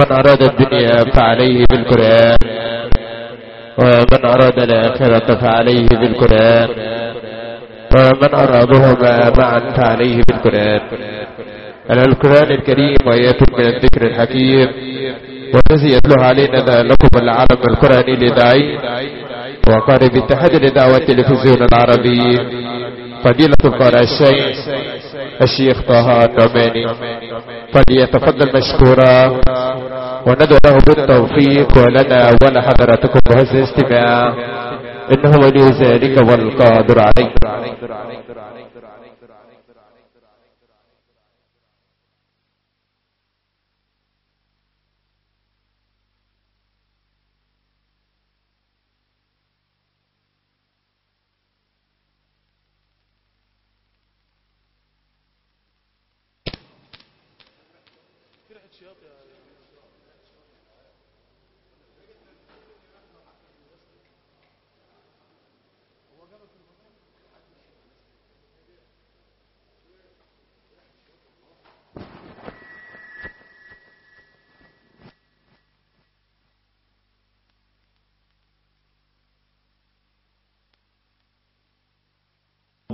من أراد الدنيا فعليه بالقرآن ومن أراد الآخرة فعليه بالقرآن ومن أرادهما معا فعليه بالقرآن. على القرآن الكريم وآيات من الذكر الحكيم والذي يتلو علينا لكم العالم القرآني الإذاعي وقال باتحاد الإذاعة والتلفزيون العربي فضيلة القارئ الشيخ الشيخ طه النعماني فليتفضل مشكورا. وندعو له بالتوفيق ولنا ولحضراتكم بهذا الاستماع. إنه ولي ذلك والقادر عليه.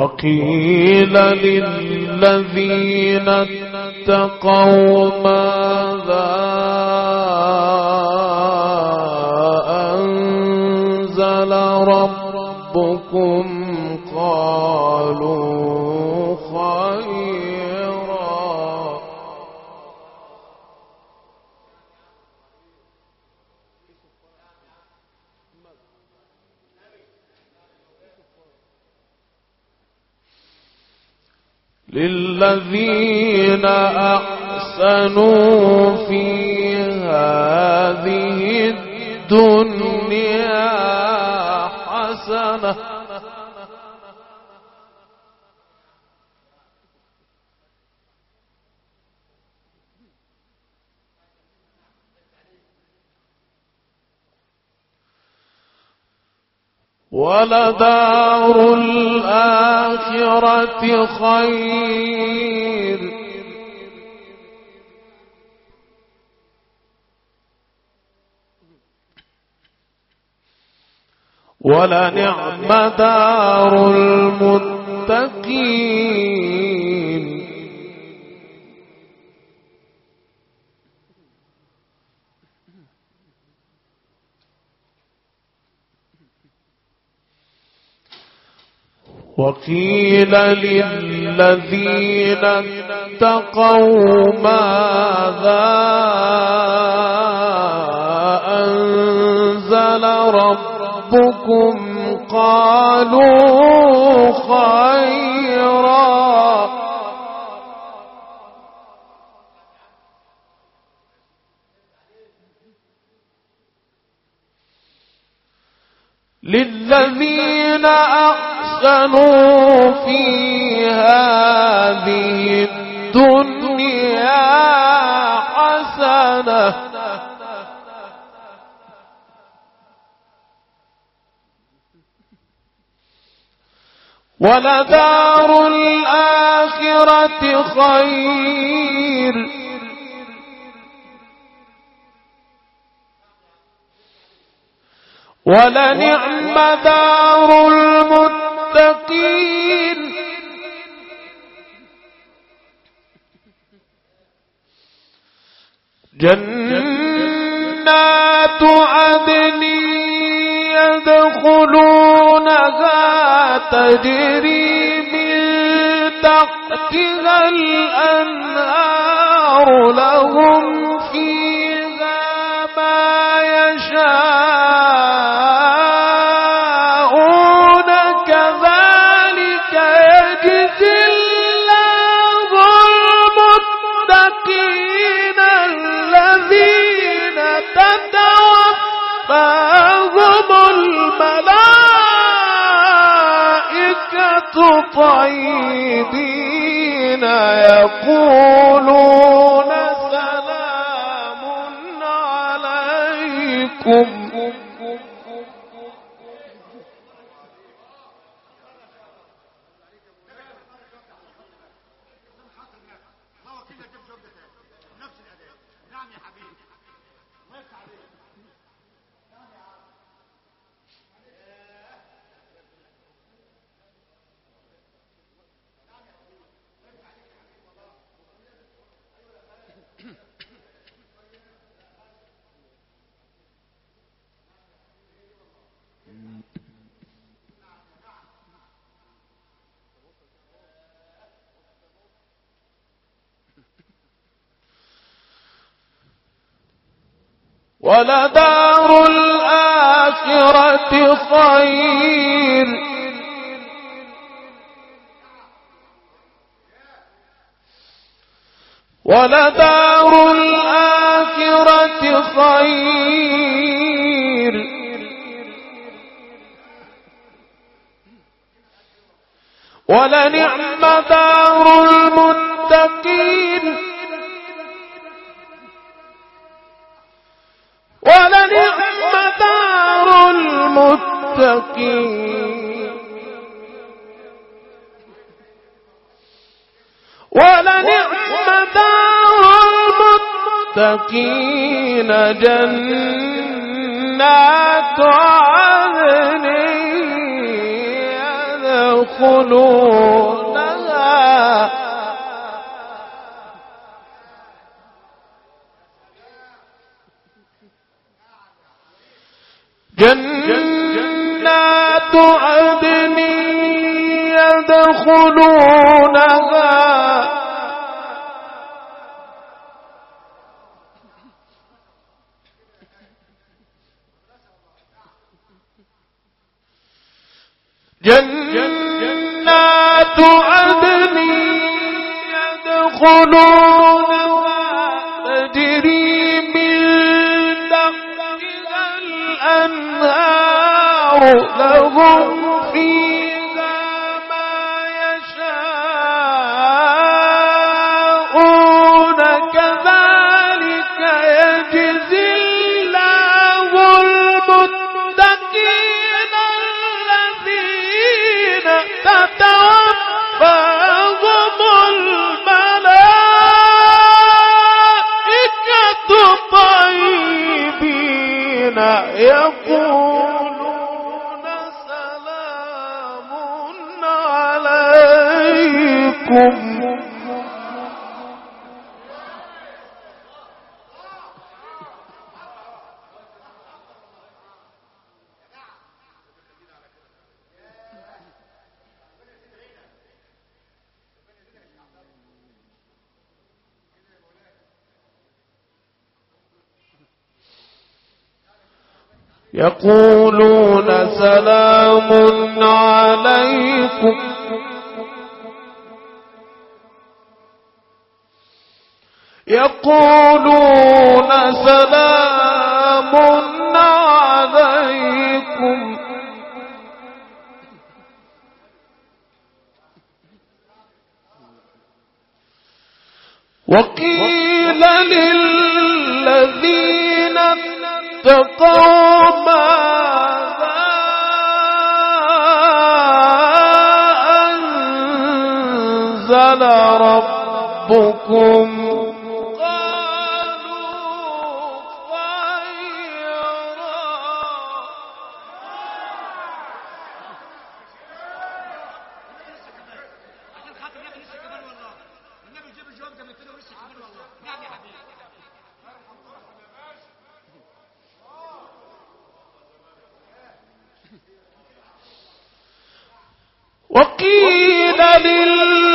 وقيل للذين اتقوا ماذا للذين أحسنوا في هذه الدنيا حسنة. ولدار الآخرة خير. ولنعم دار المتقين. وقيل للذين اتقوا ماذا أنزل ربكم قالوا خيرا. للذين أحسنوا في هذه الدنيا حسنة ولدار الآخرة خير ولنعم دار المتقين جنات عدن يدخلونها تجري من تحتها الأنهار لهم الملائكة طيبين يقولون سلام عليكم. ولدار الآخرة خير. ولدار الآخرة خير. ولنعم دار المتقين المتقين ولنعم دار المتقين جنات عدن يدخلونها يدخلونها جنات عدن يدخلونها تجري من تحتها الأنهار لهم يقولون سلام عليكم. يقولون سلام عليكم. وقيل للذين اتقوا ماذا أنزل ربكم وقيل للذين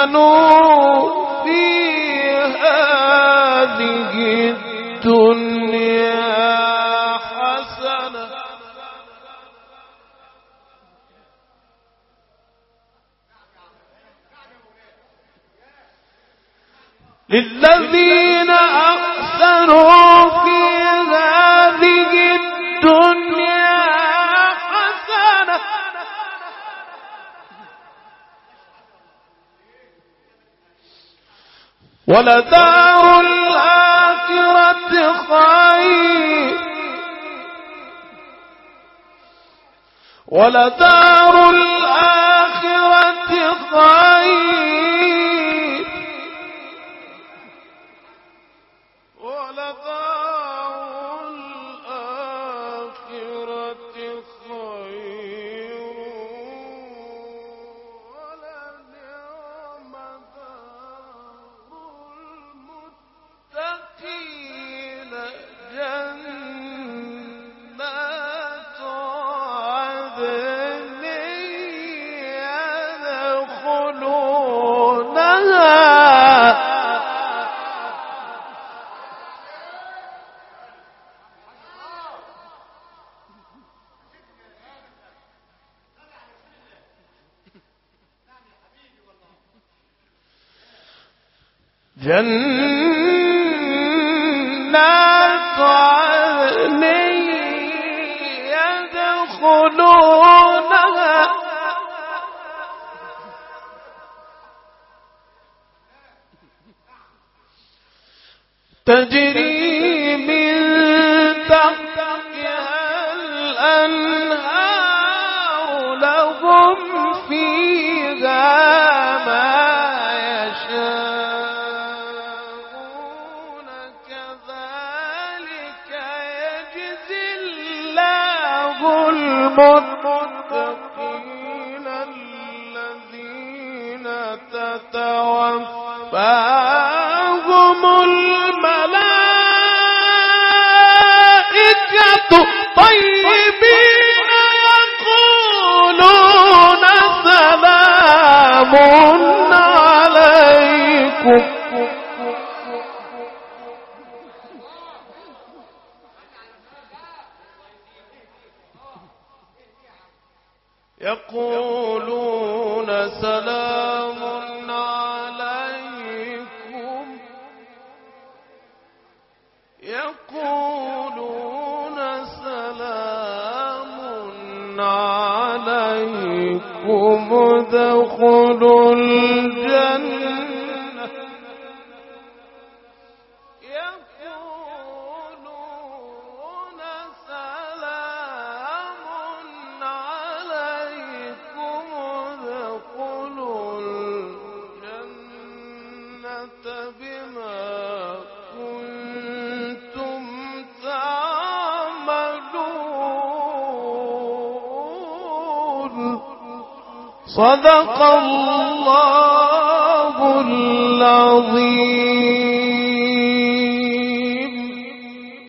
أحسنوا في هذه الدنيا حسنة. للذين أحسنوا في هذه الدنيا ولدار الآخرة خير. ولدار الآخرة خير. جنات عدن يدخلونها. تجري من تحتها المتقين الذين تتوفاهم الملائكة طيبين يقولون سلام عليكم. يقولون سلام عليكم. يقولون سلام عليكم ادخلوا الجنة. صدق الله العظيم.